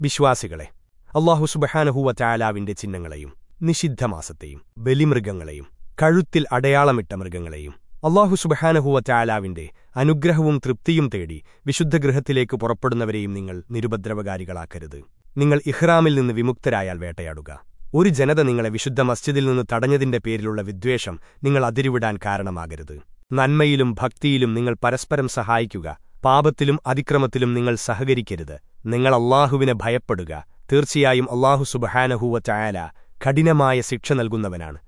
വിശ്വാസികളെ അള്ളാഹു സുബഹാനഹുവ ചായാലാവിന്റെ ചിഹ്നങ്ങളെയും നിഷിദ്ധമാസത്തെയും ബലിമൃഗങ്ങളെയും കഴുത്തിൽ അടയാളമിട്ട മൃഗങ്ങളെയും അള്ളാഹു സുബഹാനഹുവ ചായാലാവിന്റെ അനുഗ്രഹവും തൃപ്തിയും തേടി വിശുദ്ധ വിശുദ്ധഗൃഹത്തിലേക്ക് പുറപ്പെടുന്നവരെയും നിങ്ങൾ നിരുപദ്രവകാരികളാക്കരുത്. നിങ്ങൾ ഇഹ്റാമിൽ നിന്ന് വിമുക്തരായാൽ വേട്ടയാടുക. ഒരു ജനത നിങ്ങളെ വിശുദ്ധ മസ്ജിദിൽ നിന്ന് തടഞ്ഞതിന്റെ പേരിലുള്ള വിദ്വേഷം നിങ്ങൾ അതിരുവിടാൻ കാരണമാകരുത്. നന്മയിലും ഭക്തിയിലും നിങ്ങൾ പരസ്പരം സഹായിക്കുക. പാപത്തിലും അതിക്രമത്തിലും നിങ്ങൾ സഹകരിക്കരുത്. നിങ്ങൾ അള്ളാഹുവിനെ ഭയപ്പെടുക. തീർച്ചയായും അള്ളാഹു സുബഹാനഹൂവ ചായാല കഠിനമായ ശിക്ഷ നൽകുന്നവനാണ്.